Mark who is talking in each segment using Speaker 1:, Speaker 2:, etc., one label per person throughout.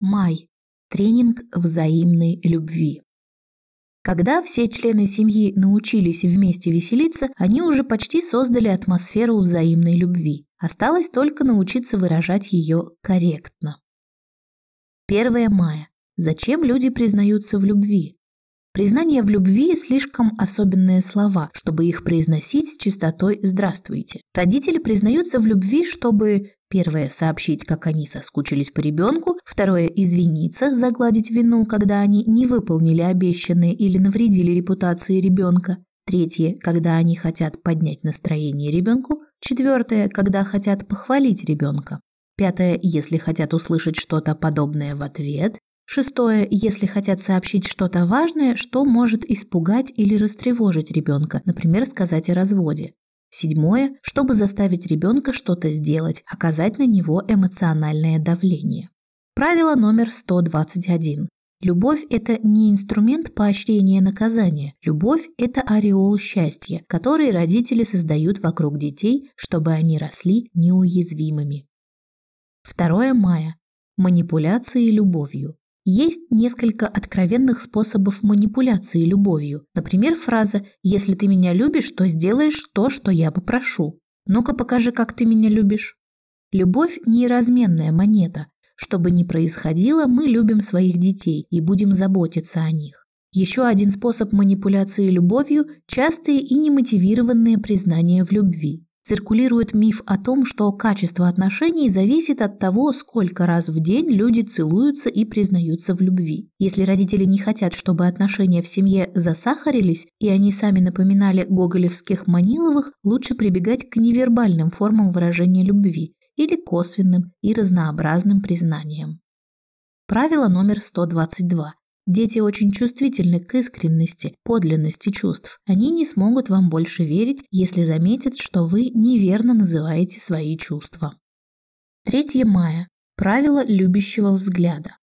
Speaker 1: Май. Тренинг взаимной любви. Когда все члены семьи научились вместе веселиться, они уже почти создали атмосферу взаимной любви. Осталось только научиться выражать ее корректно. 1 мая. Зачем люди признаются в любви? Признание в любви – слишком особенные слова, чтобы их произносить с чистотой «здравствуйте». Родители признаются в любви, чтобы Первое – сообщить, как они соскучились по ребенку. Второе – извиниться, загладить вину, когда они не выполнили обещанное или навредили репутации ребенка. Третье – когда они хотят поднять настроение ребенку. Четвертое – когда хотят похвалить ребенка. Пятое – если хотят услышать что-то подобное в ответ. Шестое – если хотят сообщить что-то важное, что может испугать или растревожить ребенка, например, сказать о разводе. Седьмое, чтобы заставить ребенка что-то сделать, оказать на него эмоциональное давление. Правило номер 121. Любовь – это не инструмент поощрения наказания. Любовь – это ореол счастья, который родители создают вокруг детей, чтобы они росли неуязвимыми. 2 мая. Манипуляции любовью. Есть несколько откровенных способов манипуляции любовью. Например, фраза «Если ты меня любишь, то сделаешь то, что я попрошу». Ну-ка покажи, как ты меня любишь. Любовь – неразменная монета. Что бы ни происходило, мы любим своих детей и будем заботиться о них. Еще один способ манипуляции любовью – частые и немотивированные признания в любви. Циркулирует миф о том, что качество отношений зависит от того, сколько раз в день люди целуются и признаются в любви. Если родители не хотят, чтобы отношения в семье засахарились, и они сами напоминали гоголевских Маниловых, лучше прибегать к невербальным формам выражения любви или косвенным и разнообразным признаниям. Правило номер 122. Дети очень чувствительны к искренности, подлинности чувств. Они не смогут вам больше верить, если заметят, что вы неверно называете свои чувства. 3 мая. Правило любящего взгляда.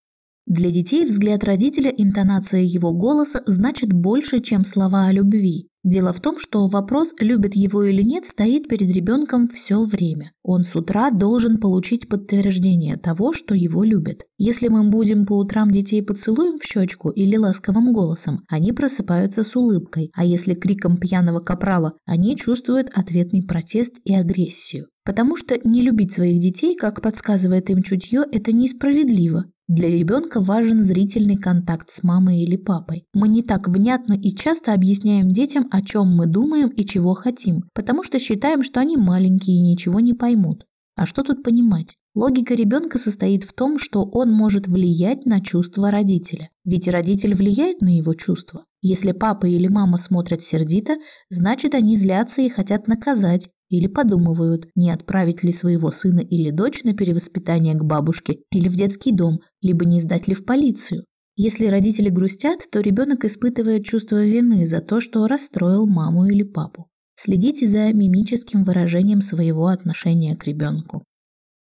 Speaker 1: Для детей взгляд родителя, интонация его голоса значит больше, чем слова о любви. Дело в том, что вопрос, любит его или нет, стоит перед ребенком все время. Он с утра должен получить подтверждение того, что его любят. Если мы будем по утрам детей поцелуем в щечку или ласковым голосом, они просыпаются с улыбкой, а если криком пьяного капрала, они чувствуют ответный протест и агрессию. Потому что не любить своих детей, как подсказывает им чутье, это несправедливо. Для ребенка важен зрительный контакт с мамой или папой. Мы не так внятно и часто объясняем детям, о чем мы думаем и чего хотим, потому что считаем, что они маленькие и ничего не поймут. А что тут понимать? Логика ребенка состоит в том, что он может влиять на чувства родителя. Ведь родитель влияет на его чувства. Если папа или мама смотрят сердито, значит они злятся и хотят наказать, или подумывают, не отправить ли своего сына или дочь на перевоспитание к бабушке или в детский дом, либо не сдать ли в полицию. Если родители грустят, то ребенок испытывает чувство вины за то, что расстроил маму или папу. Следите за мимическим выражением своего отношения к ребенку.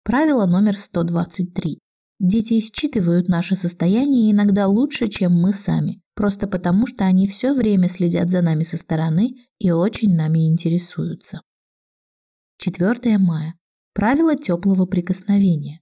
Speaker 1: Правило номер 123. Дети считывают наше состояние иногда лучше, чем мы сами, просто потому что они все время следят за нами со стороны и очень нами интересуются. 4 мая. Правило теплого прикосновения.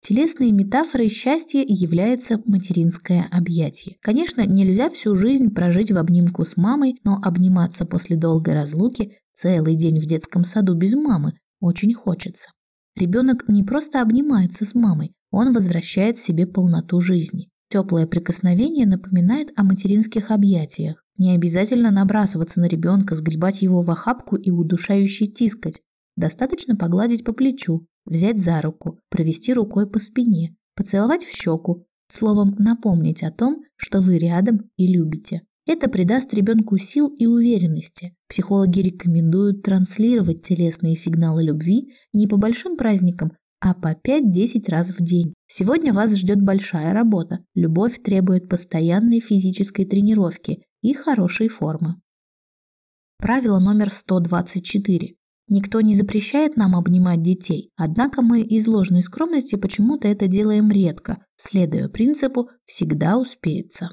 Speaker 1: Телесной метафорой счастья является материнское объятие. Конечно, нельзя всю жизнь прожить в обнимку с мамой, но обниматься после долгой разлуки целый день в детском саду без мамы очень хочется. Ребенок не просто обнимается с мамой, он возвращает себе полноту жизни. Теплое прикосновение напоминает о материнских объятиях. Не обязательно набрасываться на ребенка, сгребать его в охапку и удушающе тискать. Достаточно погладить по плечу, взять за руку, провести рукой по спине, поцеловать в щеку, словом напомнить о том, что вы рядом и любите. Это придаст ребенку сил и уверенности. Психологи рекомендуют транслировать телесные сигналы любви не по большим праздникам, а по 5-10 раз в день. Сегодня вас ждет большая работа. Любовь требует постоянной физической тренировки и хорошей формы. Правило номер 124. Никто не запрещает нам обнимать детей, однако мы из ложной скромности почему-то это делаем редко, следуя принципу «всегда успеется».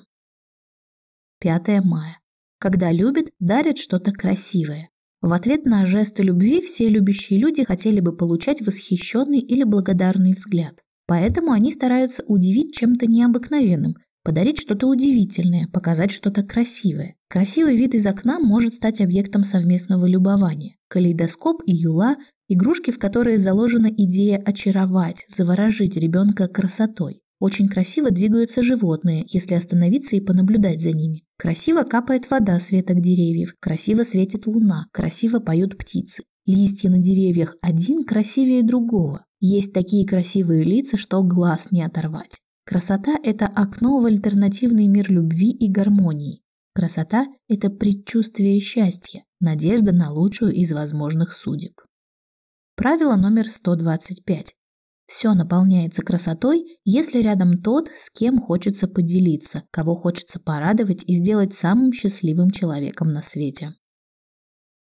Speaker 1: 5 мая. Когда любят, дарят что-то красивое. В ответ на жесты любви все любящие люди хотели бы получать восхищенный или благодарный взгляд. Поэтому они стараются удивить чем-то необыкновенным, подарить что-то удивительное, показать что-то красивое. Красивый вид из окна может стать объектом совместного любования. Калейдоскоп и юла – игрушки, в которые заложена идея очаровать, заворожить ребенка красотой. Очень красиво двигаются животные, если остановиться и понаблюдать за ними. Красиво капает вода с веток деревьев, красиво светит луна, красиво поют птицы. Листья на деревьях один красивее другого. Есть такие красивые лица, что глаз не оторвать. Красота – это окно в альтернативный мир любви и гармонии. Красота – это предчувствие счастья, надежда на лучшую из возможных судеб. Правило номер 125. Все наполняется красотой, если рядом тот, с кем хочется поделиться, кого хочется порадовать и сделать самым счастливым человеком на свете.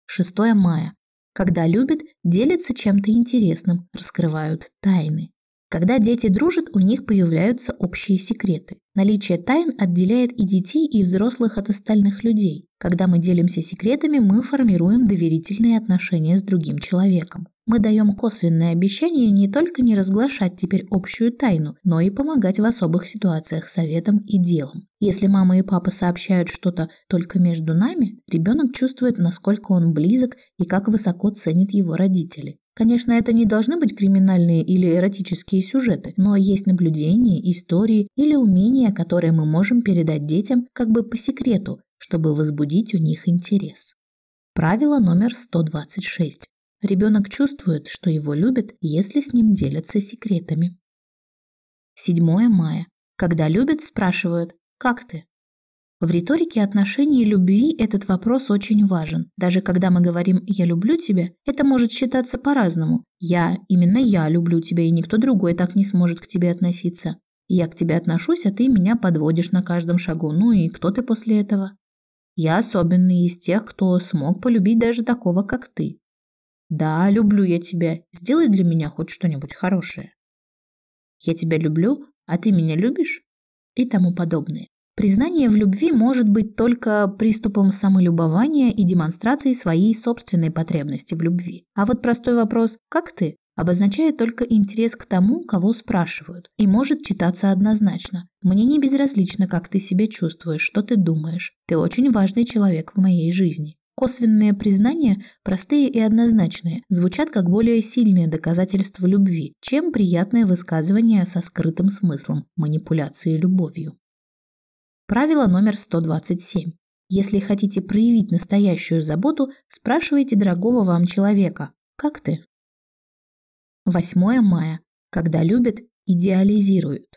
Speaker 1: 6 мая. Когда любят, делятся чем-то интересным, раскрывают тайны. Когда дети дружат, у них появляются общие секреты. Наличие тайн отделяет и детей, и взрослых от остальных людей. Когда мы делимся секретами, мы формируем доверительные отношения с другим человеком. Мы даем косвенное обещание не только не разглашать теперь общую тайну, но и помогать в особых ситуациях советом и делом. Если мама и папа сообщают что-то только между нами, ребенок чувствует, насколько он близок и как высоко ценит его родители. Конечно, это не должны быть криминальные или эротические сюжеты, но есть наблюдения, истории или умения, которые мы можем передать детям как бы по секрету, чтобы возбудить у них интерес. Правило номер 126. Ребенок чувствует, что его любят, если с ним делятся секретами. 7 мая. Когда любят, спрашивают «Как ты?». В риторике отношений любви этот вопрос очень важен. Даже когда мы говорим «я люблю тебя», это может считаться по-разному. «Я», именно «я» люблю тебя, и никто другой так не сможет к тебе относиться. «Я к тебе отношусь, а ты меня подводишь на каждом шагу. Ну и кто ты после этого?» «Я особенный из тех, кто смог полюбить даже такого, как ты». «Да, люблю я тебя. Сделай для меня хоть что-нибудь хорошее». «Я тебя люблю, а ты меня любишь?» И тому подобное. Признание в любви может быть только приступом самолюбования и демонстрацией своей собственной потребности в любви. А вот простой вопрос «как ты?» обозначает только интерес к тому, кого спрашивают, и может читаться однозначно. Мне не безразлично, как ты себя чувствуешь, что ты думаешь. Ты очень важный человек в моей жизни. Косвенные признания, простые и однозначные, звучат как более сильные доказательства любви, чем приятное высказывание со скрытым смыслом манипуляции любовью. Правило номер 127. Если хотите проявить настоящую заботу, спрашивайте дорогого вам человека «Как ты?». 8 мая. Когда любят, идеализируют.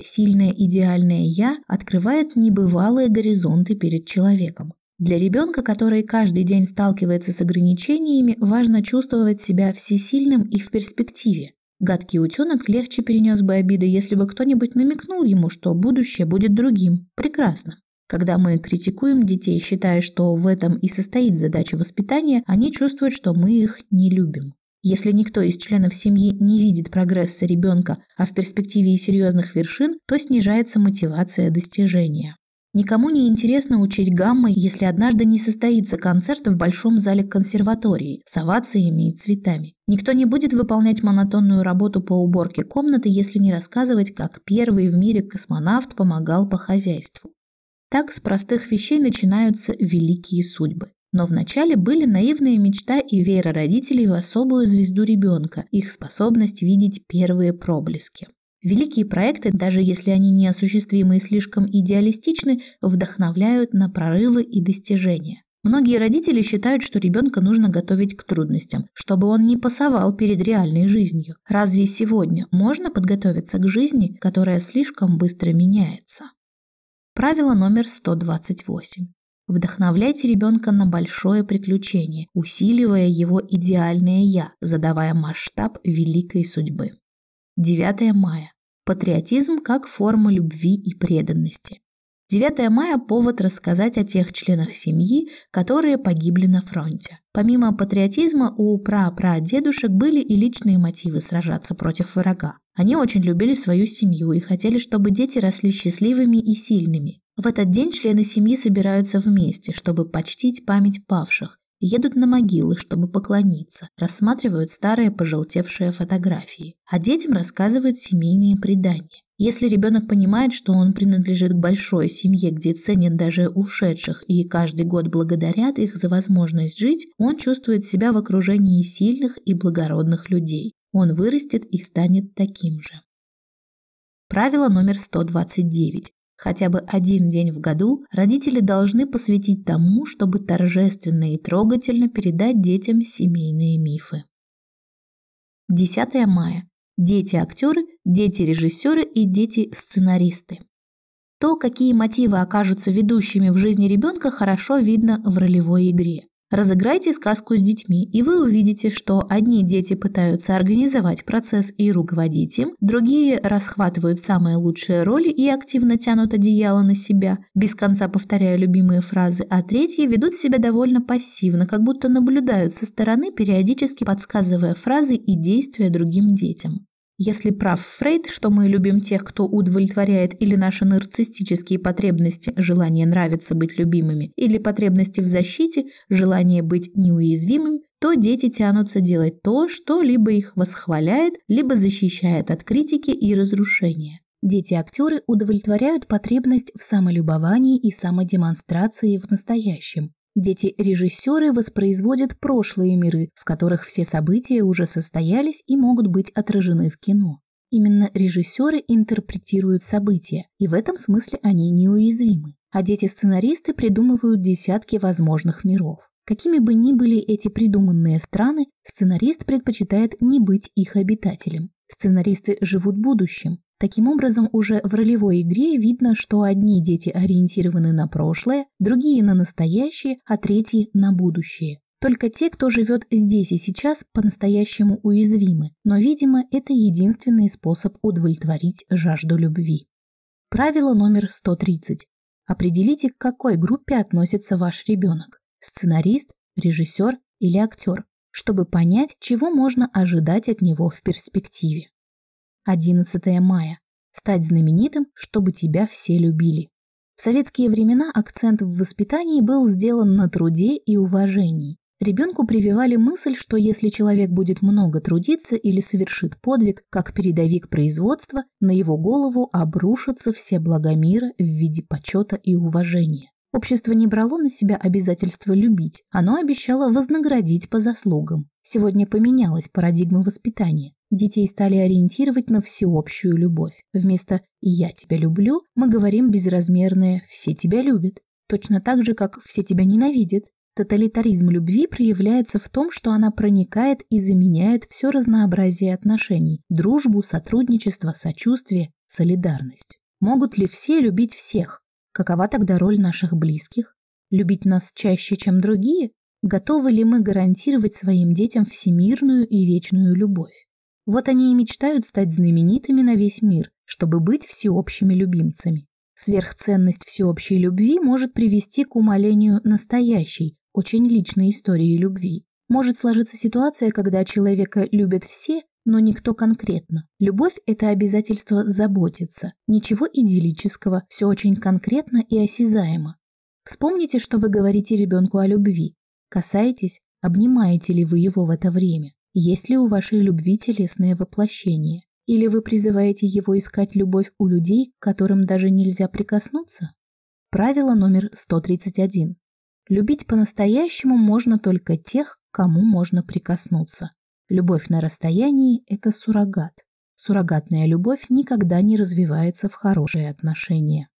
Speaker 1: Сильное идеальное «я» открывает небывалые горизонты перед человеком. Для ребенка, который каждый день сталкивается с ограничениями, важно чувствовать себя всесильным и в перспективе. Гадкий утенок легче перенес бы обиды, если бы кто-нибудь намекнул ему, что будущее будет другим. Прекрасно. Когда мы критикуем детей, считая, что в этом и состоит задача воспитания, они чувствуют, что мы их не любим. Если никто из членов семьи не видит прогресса ребенка, а в перспективе и серьезных вершин, то снижается мотивация достижения. Никому не интересно учить гаммой, если однажды не состоится концерт в большом зале консерватории с овациями и цветами. Никто не будет выполнять монотонную работу по уборке комнаты, если не рассказывать, как первый в мире космонавт помогал по хозяйству. Так с простых вещей начинаются великие судьбы. Но вначале были наивная мечта и вера родителей в особую звезду ребенка, их способность видеть первые проблески. Великие проекты, даже если они неосуществимы и слишком идеалистичны, вдохновляют на прорывы и достижения. Многие родители считают, что ребенка нужно готовить к трудностям, чтобы он не пасовал перед реальной жизнью. Разве сегодня можно подготовиться к жизни, которая слишком быстро меняется? Правило номер 128. Вдохновляйте ребенка на большое приключение, усиливая его идеальное «я», задавая масштаб великой судьбы. 9 мая. Патриотизм как форма любви и преданности. 9 мая – повод рассказать о тех членах семьи, которые погибли на фронте. Помимо патриотизма, у пра-пра-дедушек были и личные мотивы сражаться против врага. Они очень любили свою семью и хотели, чтобы дети росли счастливыми и сильными. В этот день члены семьи собираются вместе, чтобы почтить память павших едут на могилы, чтобы поклониться, рассматривают старые пожелтевшие фотографии, а детям рассказывают семейные предания. Если ребенок понимает, что он принадлежит к большой семье, где ценят даже ушедших и каждый год благодарят их за возможность жить, он чувствует себя в окружении сильных и благородных людей. Он вырастет и станет таким же. Правило номер 129. Хотя бы один день в году родители должны посвятить тому, чтобы торжественно и трогательно передать детям семейные мифы. 10 мая. Дети-актеры, дети-режиссеры и дети-сценаристы. То, какие мотивы окажутся ведущими в жизни ребенка, хорошо видно в ролевой игре. Разыграйте сказку с детьми, и вы увидите, что одни дети пытаются организовать процесс и руководить им, другие расхватывают самые лучшие роли и активно тянут одеяло на себя, без конца повторяя любимые фразы, а третьи ведут себя довольно пассивно, как будто наблюдают со стороны, периодически подсказывая фразы и действия другим детям. Если прав Фрейд, что мы любим тех, кто удовлетворяет или наши нарциссические потребности, желание нравиться быть любимыми, или потребности в защите, желание быть неуязвимым, то дети тянутся делать то, что либо их восхваляет, либо защищает от критики и разрушения. Дети-актеры удовлетворяют потребность в самолюбовании и самодемонстрации в настоящем. Дети-режиссеры воспроизводят прошлые миры, в которых все события уже состоялись и могут быть отражены в кино. Именно режиссеры интерпретируют события, и в этом смысле они неуязвимы. А дети-сценаристы придумывают десятки возможных миров. Какими бы ни были эти придуманные страны, сценарист предпочитает не быть их обитателем. Сценаристы живут будущим, Таким образом, уже в ролевой игре видно, что одни дети ориентированы на прошлое, другие на настоящее, а третьи на будущее. Только те, кто живет здесь и сейчас, по-настоящему уязвимы, но, видимо, это единственный способ удовлетворить жажду любви. Правило номер 130. Определите, к какой группе относится ваш ребенок – сценарист, режиссер или актер, чтобы понять, чего можно ожидать от него в перспективе. 11 мая. Стать знаменитым, чтобы тебя все любили. В советские времена акцент в воспитании был сделан на труде и уважении. Ребенку прививали мысль, что если человек будет много трудиться или совершит подвиг, как передовик производства, на его голову обрушатся все блага мира в виде почета и уважения. Общество не брало на себя обязательство любить, оно обещало вознаградить по заслугам. Сегодня поменялась парадигма воспитания. Детей стали ориентировать на всеобщую любовь. Вместо «я тебя люблю» мы говорим безразмерное «все тебя любят». Точно так же, как «все тебя ненавидят». Тоталитаризм любви проявляется в том, что она проникает и заменяет все разнообразие отношений – дружбу, сотрудничество, сочувствие, солидарность. Могут ли все любить всех? Какова тогда роль наших близких? Любить нас чаще, чем другие? Готовы ли мы гарантировать своим детям всемирную и вечную любовь? Вот они и мечтают стать знаменитыми на весь мир, чтобы быть всеобщими любимцами. Сверхценность всеобщей любви может привести к умалению настоящей, очень личной истории любви. Может сложиться ситуация, когда человека любят все, но никто конкретно. Любовь – это обязательство заботиться. Ничего идиллического, все очень конкретно и осязаемо. Вспомните, что вы говорите ребенку о любви. Касаетесь, обнимаете ли вы его в это время. Есть ли у вашей любви телесное воплощение? Или вы призываете его искать любовь у людей, к которым даже нельзя прикоснуться? Правило номер 131. Любить по-настоящему можно только тех, кому можно прикоснуться. Любовь на расстоянии – это суррогат. Суррогатная любовь никогда не развивается в хорошие отношения.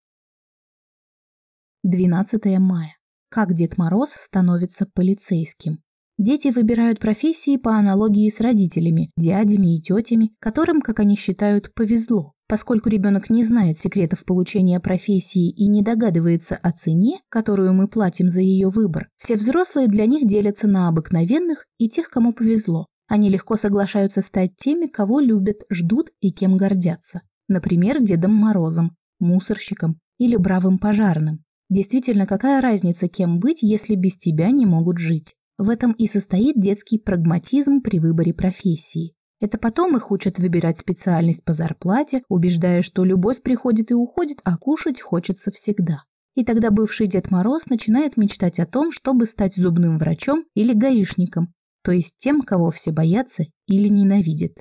Speaker 1: 12 мая. Как Дед Мороз становится полицейским? Дети выбирают профессии по аналогии с родителями, дядями и тетями, которым, как они считают, повезло. Поскольку ребенок не знает секретов получения профессии и не догадывается о цене, которую мы платим за ее выбор, все взрослые для них делятся на обыкновенных и тех, кому повезло. Они легко соглашаются стать теми, кого любят, ждут и кем гордятся. Например, Дедом Морозом, мусорщиком или бравым пожарным. Действительно, какая разница, кем быть, если без тебя не могут жить? В этом и состоит детский прагматизм при выборе профессии. Это потом их учат выбирать специальность по зарплате, убеждая, что любовь приходит и уходит, а кушать хочется всегда. И тогда бывший Дед Мороз начинает мечтать о том, чтобы стать зубным врачом или гаишником, то есть тем, кого все боятся или ненавидят.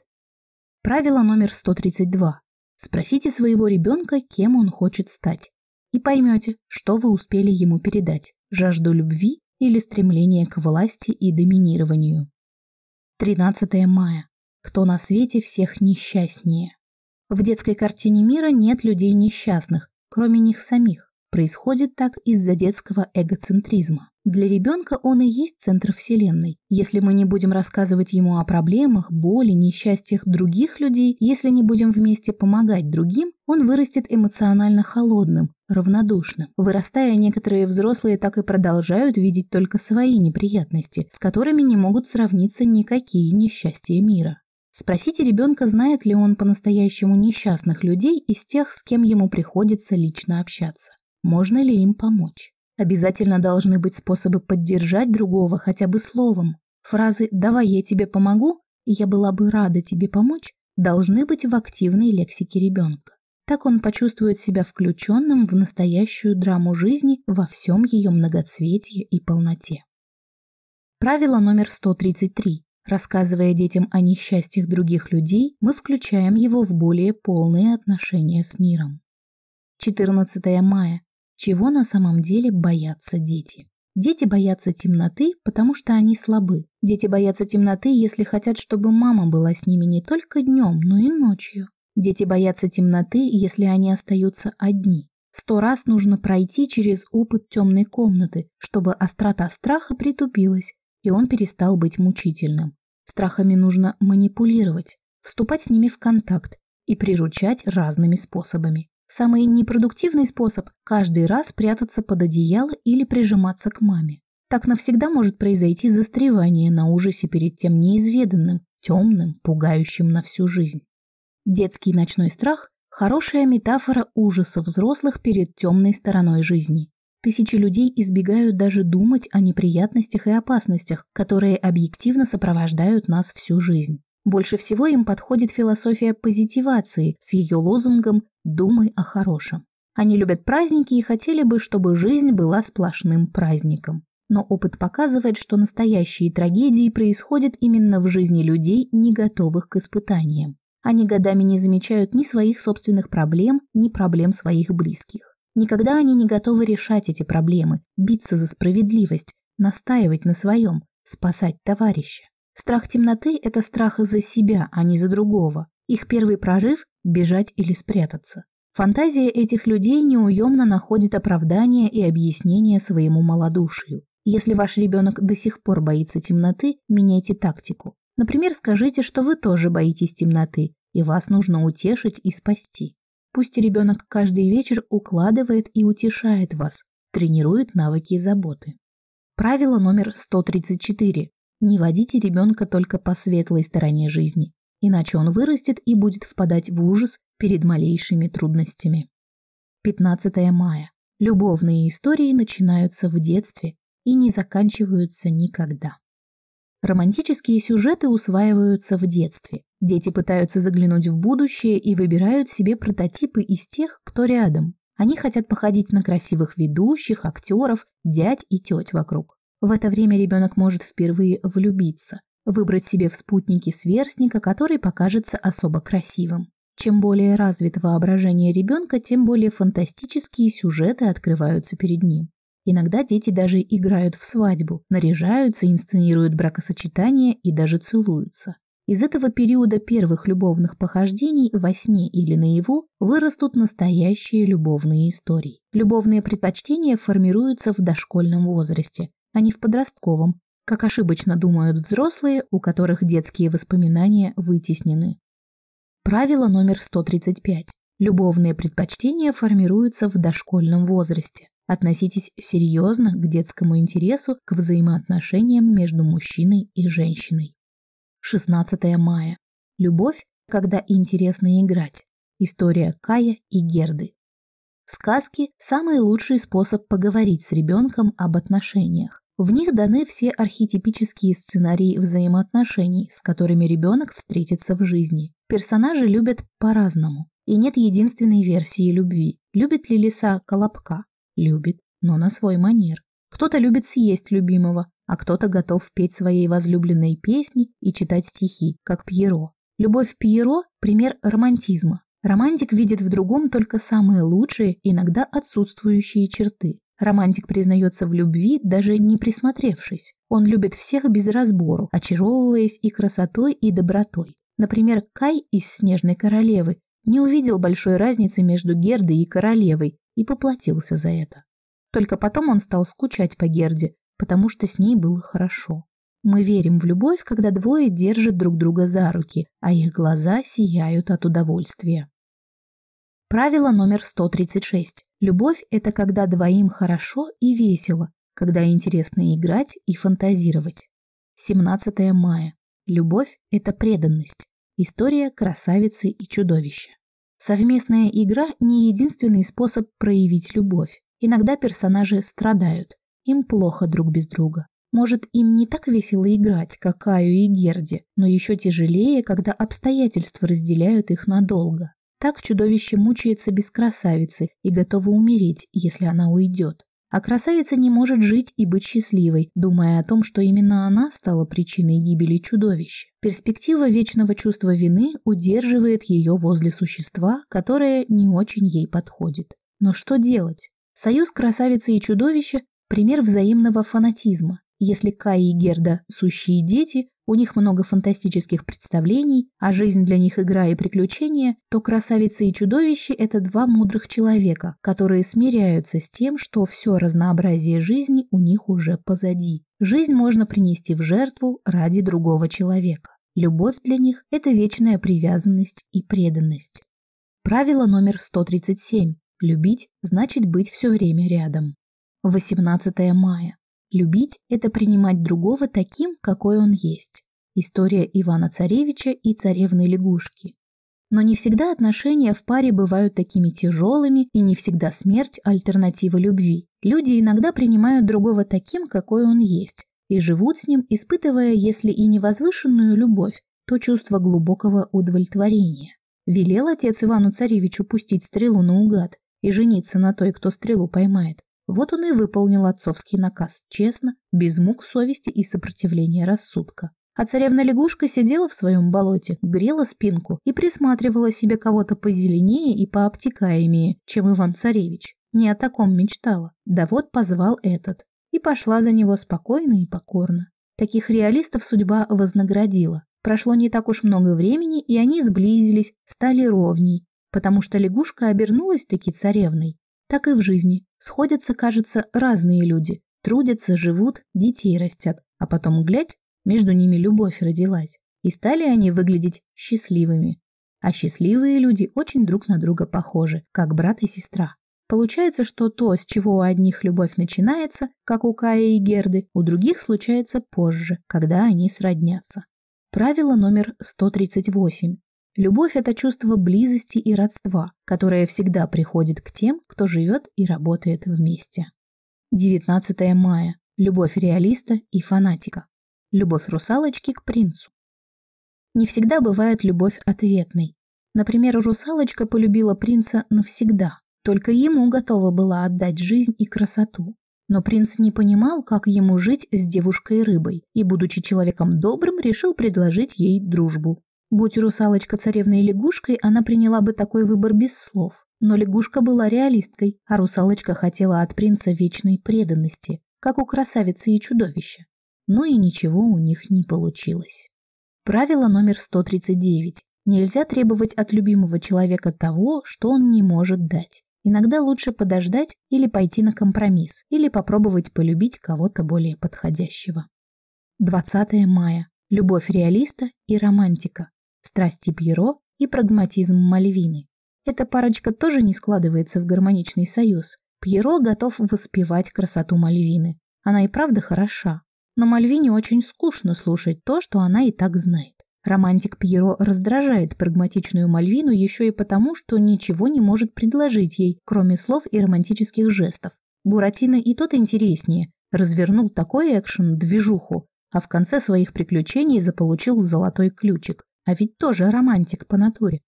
Speaker 1: Правило номер 132. Спросите своего ребенка, кем он хочет стать, и поймете, что вы успели ему передать – жажду любви или стремление к власти и доминированию. 13 мая. Кто на свете всех несчастнее? В детской картине мира нет людей несчастных, кроме них самих. Происходит так из-за детского эгоцентризма. Для ребенка он и есть центр Вселенной. Если мы не будем рассказывать ему о проблемах, боли, несчастьях других людей, если не будем вместе помогать другим, он вырастет эмоционально холодным, равнодушным. Вырастая, некоторые взрослые так и продолжают видеть только свои неприятности, с которыми не могут сравниться никакие несчастья мира. Спросите ребенка, знает ли он по-настоящему несчастных людей из тех, с кем ему приходится лично общаться. Можно ли им помочь? Обязательно должны быть способы поддержать другого хотя бы словом. Фразы «давай я тебе помогу» и «я была бы рада тебе помочь» должны быть в активной лексике ребенка. Так он почувствует себя включенным в настоящую драму жизни во всем ее многоцветии и полноте. Правило номер 133. Рассказывая детям о несчастьях других людей, мы включаем его в более полные отношения с миром. 14 мая. Чего на самом деле боятся дети? Дети боятся темноты, потому что они слабы. Дети боятся темноты, если хотят, чтобы мама была с ними не только днем, но и ночью. Дети боятся темноты, если они остаются одни. Сто раз нужно пройти через опыт темной комнаты, чтобы острота страха притупилась, и он перестал быть мучительным. Страхами нужно манипулировать, вступать с ними в контакт и приручать разными способами. Самый непродуктивный способ – каждый раз прятаться под одеяло или прижиматься к маме. Так навсегда может произойти застревание на ужасе перед тем неизведанным, темным, пугающим на всю жизнь. Детский ночной страх – хорошая метафора ужаса взрослых перед темной стороной жизни. Тысячи людей избегают даже думать о неприятностях и опасностях, которые объективно сопровождают нас всю жизнь. Больше всего им подходит философия позитивации с ее лозунгом «думай о хорошем». Они любят праздники и хотели бы, чтобы жизнь была сплошным праздником. Но опыт показывает, что настоящие трагедии происходят именно в жизни людей, не готовых к испытаниям. Они годами не замечают ни своих собственных проблем, ни проблем своих близких. Никогда они не готовы решать эти проблемы, биться за справедливость, настаивать на своем, спасать товарища. Страх темноты – это страх за себя, а не за другого. Их первый прорыв – бежать или спрятаться. Фантазия этих людей неуемно находит оправдание и объяснение своему малодушию. Если ваш ребенок до сих пор боится темноты, меняйте тактику. Например, скажите, что вы тоже боитесь темноты, и вас нужно утешить и спасти. Пусть ребенок каждый вечер укладывает и утешает вас, тренирует навыки заботы. Правило номер 134. Не водите ребенка только по светлой стороне жизни, иначе он вырастет и будет впадать в ужас перед малейшими трудностями. 15 мая. Любовные истории начинаются в детстве и не заканчиваются никогда. Романтические сюжеты усваиваются в детстве. Дети пытаются заглянуть в будущее и выбирают себе прототипы из тех, кто рядом. Они хотят походить на красивых ведущих, актеров, дядь и теть вокруг. В это время ребенок может впервые влюбиться, выбрать себе в спутнике сверстника, который покажется особо красивым. Чем более развито воображение ребенка, тем более фантастические сюжеты открываются перед ним. Иногда дети даже играют в свадьбу, наряжаются, инсценируют бракосочетание и даже целуются. Из этого периода первых любовных похождений во сне или наяву вырастут настоящие любовные истории. Любовные предпочтения формируются в дошкольном возрасте, а не в подростковом, как ошибочно думают взрослые, у которых детские воспоминания вытеснены. Правило номер 135. Любовные предпочтения формируются в дошкольном возрасте. Относитесь серьезно к детскому интересу, к взаимоотношениям между мужчиной и женщиной. 16 мая. Любовь, когда интересно играть. История Кая и Герды. Сказки – самый лучший способ поговорить с ребенком об отношениях. В них даны все архетипические сценарии взаимоотношений, с которыми ребенок встретится в жизни. Персонажи любят по-разному. И нет единственной версии любви. Любит ли лиса колобка? Любит, но на свой манер. Кто-то любит съесть любимого, а кто-то готов петь своей возлюбленной песни и читать стихи, как Пьеро. Любовь Пьеро – пример романтизма. Романтик видит в другом только самые лучшие, иногда отсутствующие черты. Романтик признается в любви, даже не присмотревшись. Он любит всех без разбору, очаровываясь и красотой, и добротой. Например, Кай из «Снежной королевы» не увидел большой разницы между Гердой и королевой и поплатился за это. Только потом он стал скучать по Герде, потому что с ней было хорошо. Мы верим в любовь, когда двое держат друг друга за руки, а их глаза сияют от удовольствия. Правило номер 136. Любовь – это когда двоим хорошо и весело, когда интересно играть и фантазировать. 17 мая. Любовь – это преданность. История красавицы и чудовища. Совместная игра – не единственный способ проявить любовь. Иногда персонажи страдают, им плохо друг без друга. Может, им не так весело играть, как Каю и Герде, но еще тяжелее, когда обстоятельства разделяют их надолго. Так чудовище мучается без красавицы и готово умереть, если она уйдет. А красавица не может жить и быть счастливой, думая о том, что именно она стала причиной гибели чудовища. Перспектива вечного чувства вины удерживает ее возле существа, которое не очень ей подходит. Но что делать? Союз красавицы и чудовища – пример взаимного фанатизма. Если Кай и Герда – сущие дети, у них много фантастических представлений, а жизнь для них игра и приключения, то красавица и чудовище – это два мудрых человека, которые смиряются с тем, что все разнообразие жизни у них уже позади. Жизнь можно принести в жертву ради другого человека. Любовь для них – это вечная привязанность и преданность. Правило номер 137. Любить значит быть все время рядом. 18 мая. Любить – это принимать другого таким, какой он есть. История Ивана Царевича и царевны лягушки. Но не всегда отношения в паре бывают такими тяжелыми, и не всегда смерть – альтернатива любви. Люди иногда принимают другого таким, какой он есть, и живут с ним, испытывая, если и невозвышенную любовь, то чувство глубокого удовлетворения. Велел отец Ивану Царевичу пустить стрелу наугад и жениться на той, кто стрелу поймает. Вот он и выполнил отцовский наказ, честно, без мук совести и сопротивления рассудка. А царевна-лягушка сидела в своем болоте, грела спинку и присматривала себе кого-то позеленее и пообтекаемее, чем Иван-царевич. Не о таком мечтала. Да вот позвал этот. И пошла за него спокойно и покорно. Таких реалистов судьба вознаградила. Прошло не так уж много времени, и они сблизились, стали ровней, потому что лягушка обернулась таки царевной. Так и в жизни. Сходятся, кажется, разные люди. Трудятся, живут, детей растят. А потом, глядь, между ними любовь родилась. И стали они выглядеть счастливыми. А счастливые люди очень друг на друга похожи, как брат и сестра. Получается, что то, с чего у одних любовь начинается, как у Кая и Герды, у других случается позже, когда они сроднятся. Правило номер 138. Любовь – это чувство близости и родства, которое всегда приходит к тем, кто живет и работает вместе. 19 мая. Любовь реалиста и фанатика. Любовь русалочки к принцу. Не всегда бывает любовь ответной. Например, русалочка полюбила принца навсегда, только ему готова была отдать жизнь и красоту. Но принц не понимал, как ему жить с девушкой-рыбой, и, будучи человеком добрым, решил предложить ей дружбу. Будь русалочка царевной лягушкой, она приняла бы такой выбор без слов. Но лягушка была реалисткой, а русалочка хотела от принца вечной преданности, как у красавицы и чудовища. Но и ничего у них не получилось. Правило номер 139. Нельзя требовать от любимого человека того, что он не может дать. Иногда лучше подождать или пойти на компромисс, или попробовать полюбить кого-то более подходящего. 20 мая. Любовь реалиста и романтика страсти Пьеро и прагматизм Мальвины. Эта парочка тоже не складывается в гармоничный союз. Пьеро готов воспевать красоту Мальвины. Она и правда хороша. Но Мальвине очень скучно слушать то, что она и так знает. Романтик Пьеро раздражает прагматичную Мальвину еще и потому, что ничего не может предложить ей, кроме слов и романтических жестов. Буратино и тот интереснее. Развернул такой экшен, движуху, а в конце своих приключений заполучил золотой ключик. А ведь тоже романтик по натуре.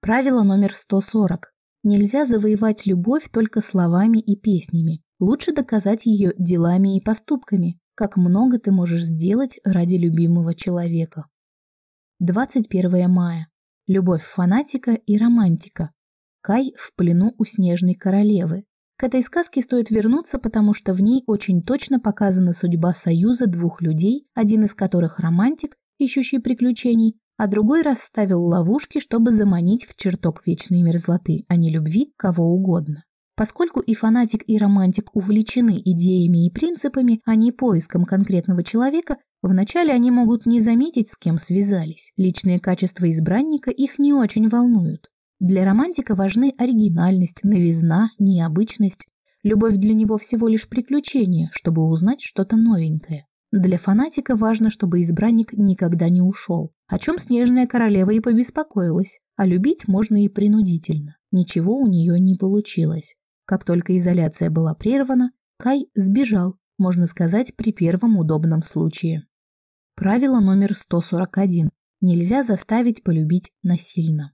Speaker 1: Правило номер 140. Нельзя завоевать любовь только словами и песнями. Лучше доказать ее делами и поступками, как много ты можешь сделать ради любимого человека. 21 мая. Любовь фанатика и романтика. Кай в плену у снежной королевы. К этой сказке стоит вернуться, потому что в ней очень точно показана судьба союза двух людей, один из которых романтик, ищущий приключений, а другой расставил ловушки, чтобы заманить в чертог вечной мерзлоты, а не любви кого угодно. Поскольку и фанатик, и романтик увлечены идеями и принципами, а не поиском конкретного человека, вначале они могут не заметить, с кем связались. Личные качества избранника их не очень волнуют. Для романтика важны оригинальность, новизна, необычность. Любовь для него всего лишь приключение, чтобы узнать что-то новенькое. Для фанатика важно, чтобы избранник никогда не ушел, о чем Снежная Королева и побеспокоилась, а любить можно и принудительно. Ничего у нее не получилось. Как только изоляция была прервана, Кай сбежал, можно сказать, при первом удобном случае. Правило номер 141. Нельзя заставить полюбить насильно.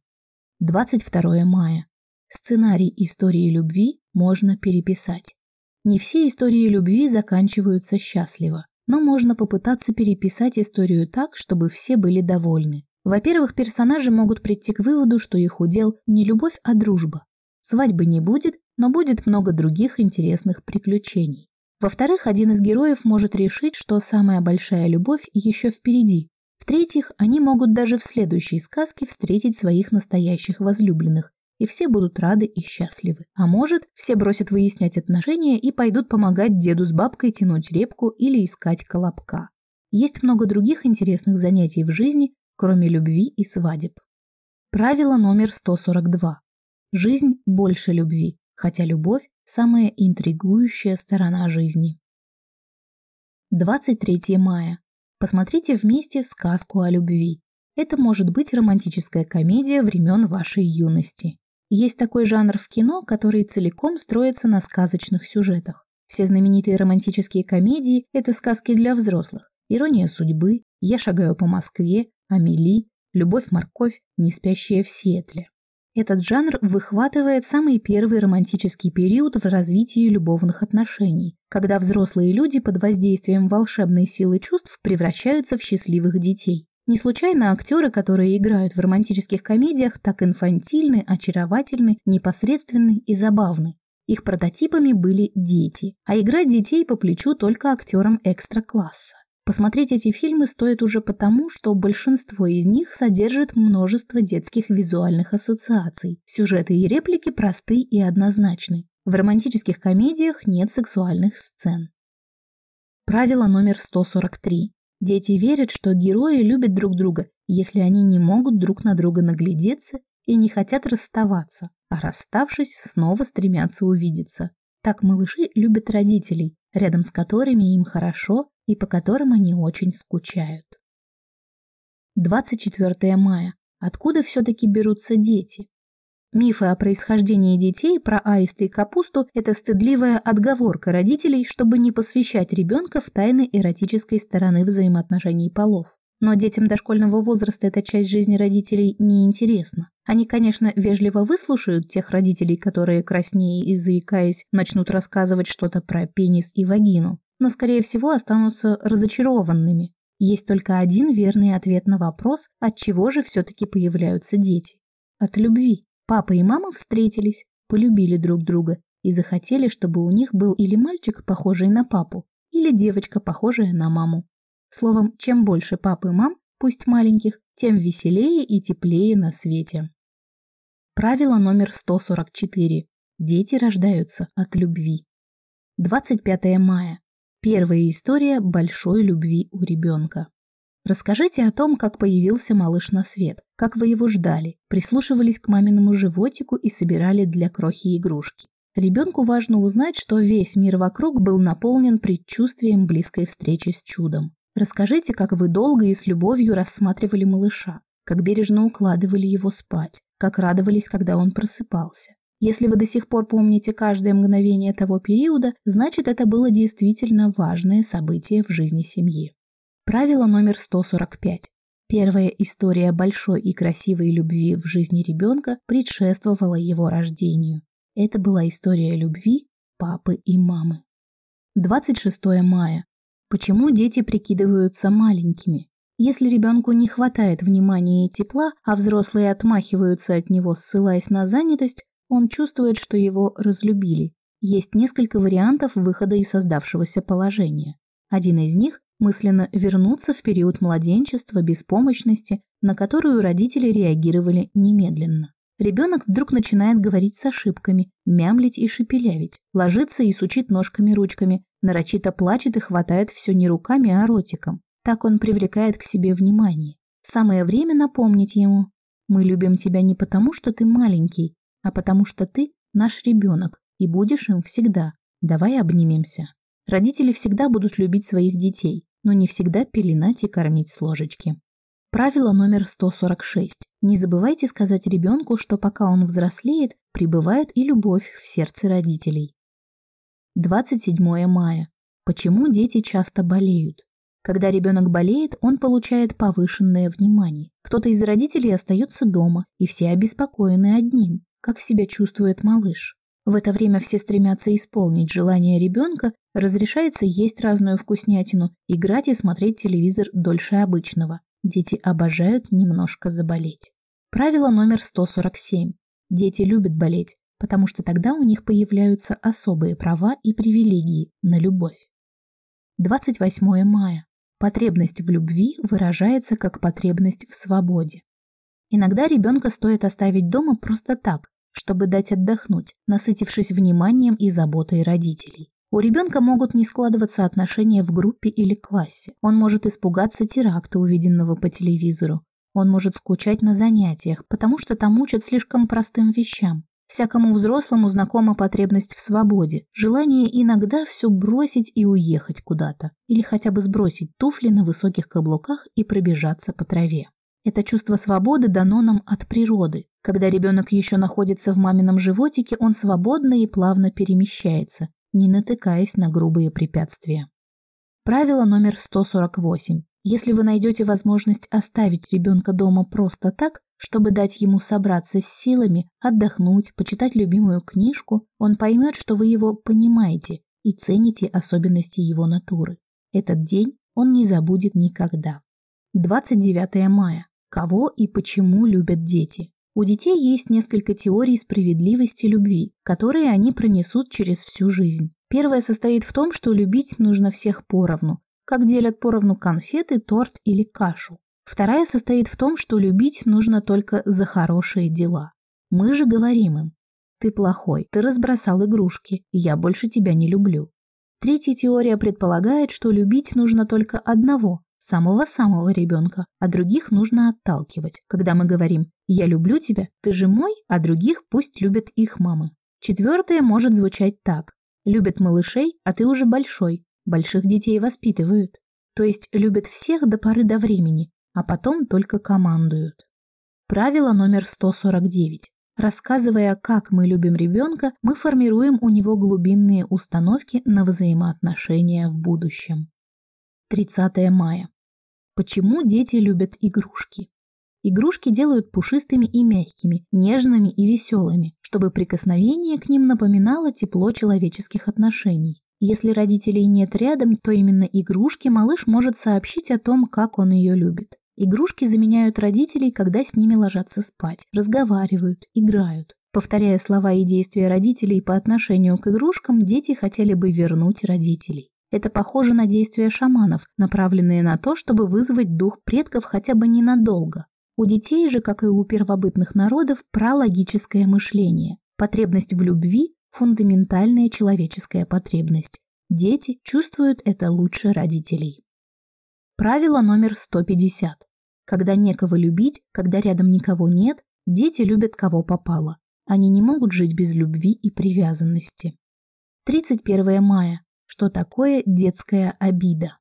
Speaker 1: 22 мая. Сценарий истории любви можно переписать. Не все истории любви заканчиваются счастливо но можно попытаться переписать историю так, чтобы все были довольны. Во-первых, персонажи могут прийти к выводу, что их удел не любовь, а дружба. Свадьбы не будет, но будет много других интересных приключений. Во-вторых, один из героев может решить, что самая большая любовь еще впереди. В-третьих, они могут даже в следующей сказке встретить своих настоящих возлюбленных, и все будут рады и счастливы. А может, все бросят выяснять отношения и пойдут помогать деду с бабкой тянуть репку или искать колобка. Есть много других интересных занятий в жизни, кроме любви и свадеб. Правило номер 142. Жизнь больше любви, хотя любовь – самая интригующая сторона жизни. 23 мая. Посмотрите вместе сказку о любви. Это может быть романтическая комедия времен вашей юности. Есть такой жанр в кино, который целиком строится на сказочных сюжетах. Все знаменитые романтические комедии – это сказки для взрослых. «Ирония судьбы», «Я шагаю по Москве», «Амели», «Любовь-морковь», «Не спящая в Сиэтле». Этот жанр выхватывает самый первый романтический период в развитии любовных отношений, когда взрослые люди под воздействием волшебной силы чувств превращаются в счастливых детей. Не случайно актеры, которые играют в романтических комедиях, так инфантильны, очаровательны, непосредственны и забавны. Их прототипами были дети, а играть детей по плечу только актерам экстра-класса. Посмотреть эти фильмы стоит уже потому, что большинство из них содержит множество детских визуальных ассоциаций. Сюжеты и реплики просты и однозначны. В романтических комедиях нет сексуальных сцен. Правило номер 143. Дети верят, что герои любят друг друга, если они не могут друг на друга наглядеться и не хотят расставаться, а расставшись, снова стремятся увидеться. Так малыши любят родителей, рядом с которыми им хорошо и по которым они очень скучают. 24 мая. Откуда все-таки берутся дети? Мифы о происхождении детей про аисты и капусту – это стыдливая отговорка родителей, чтобы не посвящать ребенка в тайны эротической стороны взаимоотношений полов. Но детям дошкольного возраста эта часть жизни родителей не интересна. Они, конечно, вежливо выслушают тех родителей, которые, краснее и заикаясь, начнут рассказывать что-то про пенис и вагину, но, скорее всего, останутся разочарованными. Есть только один верный ответ на вопрос, от чего же все-таки появляются дети. От любви. Папа и мама встретились, полюбили друг друга и захотели, чтобы у них был или мальчик, похожий на папу, или девочка, похожая на маму. Словом, чем больше пап и мам, пусть маленьких, тем веселее и теплее на свете. Правило номер 144. Дети рождаются от любви. 25 мая. Первая история большой любви у ребенка. Расскажите о том, как появился малыш на свет, как вы его ждали, прислушивались к маминому животику и собирали для крохи игрушки. Ребенку важно узнать, что весь мир вокруг был наполнен предчувствием близкой встречи с чудом. Расскажите, как вы долго и с любовью рассматривали малыша, как бережно укладывали его спать, как радовались, когда он просыпался. Если вы до сих пор помните каждое мгновение того периода, значит это было действительно важное событие в жизни семьи. Правило номер 145. Первая история большой и красивой любви в жизни ребенка предшествовала его рождению. Это была история любви папы и мамы. 26 мая. Почему дети прикидываются маленькими? Если ребенку не хватает внимания и тепла, а взрослые отмахиваются от него, ссылаясь на занятость, он чувствует, что его разлюбили. Есть несколько вариантов выхода из создавшегося положения. Один из них мысленно вернуться в период младенчества, беспомощности, на которую родители реагировали немедленно. Ребенок вдруг начинает говорить с ошибками, мямлить и шепелявить, ложится и сучит ножками-ручками, нарочито плачет и хватает все не руками, а ротиком. Так он привлекает к себе внимание. Самое время напомнить ему. Мы любим тебя не потому, что ты маленький, а потому что ты наш ребенок и будешь им всегда. Давай обнимемся. Родители всегда будут любить своих детей, но не всегда пеленать и кормить с ложечки. Правило номер 146. Не забывайте сказать ребенку, что пока он взрослеет, пребывает и любовь в сердце родителей. 27 мая. Почему дети часто болеют? Когда ребенок болеет, он получает повышенное внимание. Кто-то из родителей остается дома, и все обеспокоены одним. Как себя чувствует малыш? В это время все стремятся исполнить желание ребенка, разрешается есть разную вкуснятину, играть и смотреть телевизор дольше обычного. Дети обожают немножко заболеть. Правило номер 147. Дети любят болеть, потому что тогда у них появляются особые права и привилегии на любовь. 28 мая. Потребность в любви выражается как потребность в свободе. Иногда ребенка стоит оставить дома просто так, чтобы дать отдохнуть, насытившись вниманием и заботой родителей. У ребенка могут не складываться отношения в группе или классе. Он может испугаться теракта, увиденного по телевизору. Он может скучать на занятиях, потому что там учат слишком простым вещам. Всякому взрослому знакома потребность в свободе, желание иногда все бросить и уехать куда-то, или хотя бы сбросить туфли на высоких каблуках и пробежаться по траве. Это чувство свободы дано нам от природы. Когда ребенок еще находится в мамином животике, он свободно и плавно перемещается, не натыкаясь на грубые препятствия. Правило номер 148. Если вы найдете возможность оставить ребенка дома просто так, чтобы дать ему собраться с силами, отдохнуть, почитать любимую книжку, он поймет, что вы его понимаете и цените особенности его натуры. Этот день он не забудет никогда. 29 мая. Кого и почему любят дети? У детей есть несколько теорий справедливости любви, которые они пронесут через всю жизнь. Первая состоит в том, что любить нужно всех поровну, как делят поровну конфеты, торт или кашу. Вторая состоит в том, что любить нужно только за хорошие дела. Мы же говорим им, ты плохой, ты разбросал игрушки, я больше тебя не люблю. Третья теория предполагает, что любить нужно только одного, самого-самого ребенка, а других нужно отталкивать. Когда мы говорим «я люблю тебя, ты же мой», а других пусть любят их мамы. Четвертое может звучать так. Любят малышей, а ты уже большой. Больших детей воспитывают. То есть любят всех до поры до времени, а потом только командуют. Правило номер 149. Рассказывая, как мы любим ребенка, мы формируем у него глубинные установки на взаимоотношения в будущем. 30 мая. Почему дети любят игрушки? Игрушки делают пушистыми и мягкими, нежными и веселыми, чтобы прикосновение к ним напоминало тепло человеческих отношений. Если родителей нет рядом, то именно игрушки малыш может сообщить о том, как он ее любит. Игрушки заменяют родителей, когда с ними ложатся спать, разговаривают, играют. Повторяя слова и действия родителей по отношению к игрушкам, дети хотели бы вернуть родителей. Это похоже на действия шаманов, направленные на то, чтобы вызвать дух предков хотя бы ненадолго. У детей же, как и у первобытных народов, прологическое мышление. Потребность в любви – фундаментальная человеческая потребность. Дети чувствуют это лучше родителей. Правило номер 150. Когда некого любить, когда рядом никого нет, дети любят кого попало. Они не могут жить без любви и привязанности. 31 мая. Что такое детская обида?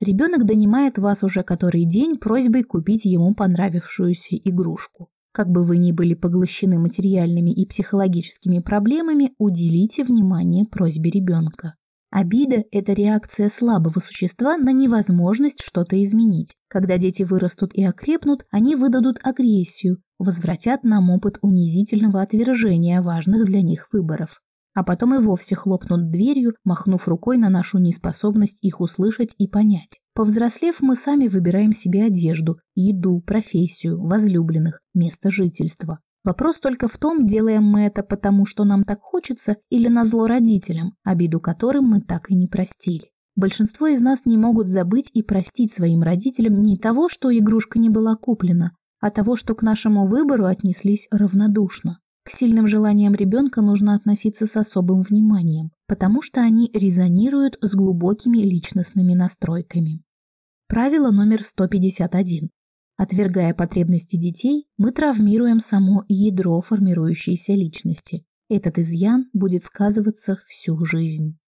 Speaker 1: Ребенок донимает вас уже который день просьбой купить ему понравившуюся игрушку. Как бы вы ни были поглощены материальными и психологическими проблемами, уделите внимание просьбе ребенка. Обида – это реакция слабого существа на невозможность что-то изменить. Когда дети вырастут и окрепнут, они выдадут агрессию, возвратят нам опыт унизительного отвержения важных для них выборов. А потом и вовсе хлопнут дверью, махнув рукой на нашу неспособность их услышать и понять. Повзрослев, мы сами выбираем себе одежду, еду, профессию, возлюбленных, место жительства. Вопрос только в том, делаем мы это потому, что нам так хочется, или на зло родителям, обиду которым мы так и не простили. Большинство из нас не могут забыть и простить своим родителям не того, что игрушка не была куплена, а того, что к нашему выбору отнеслись равнодушно. К сильным желаниям ребенка нужно относиться с особым вниманием, потому что они резонируют с глубокими личностными настройками. Правило номер 151. Отвергая потребности детей, мы травмируем само ядро формирующейся личности. Этот изъян будет сказываться всю жизнь.